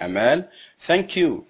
Amal, thank you.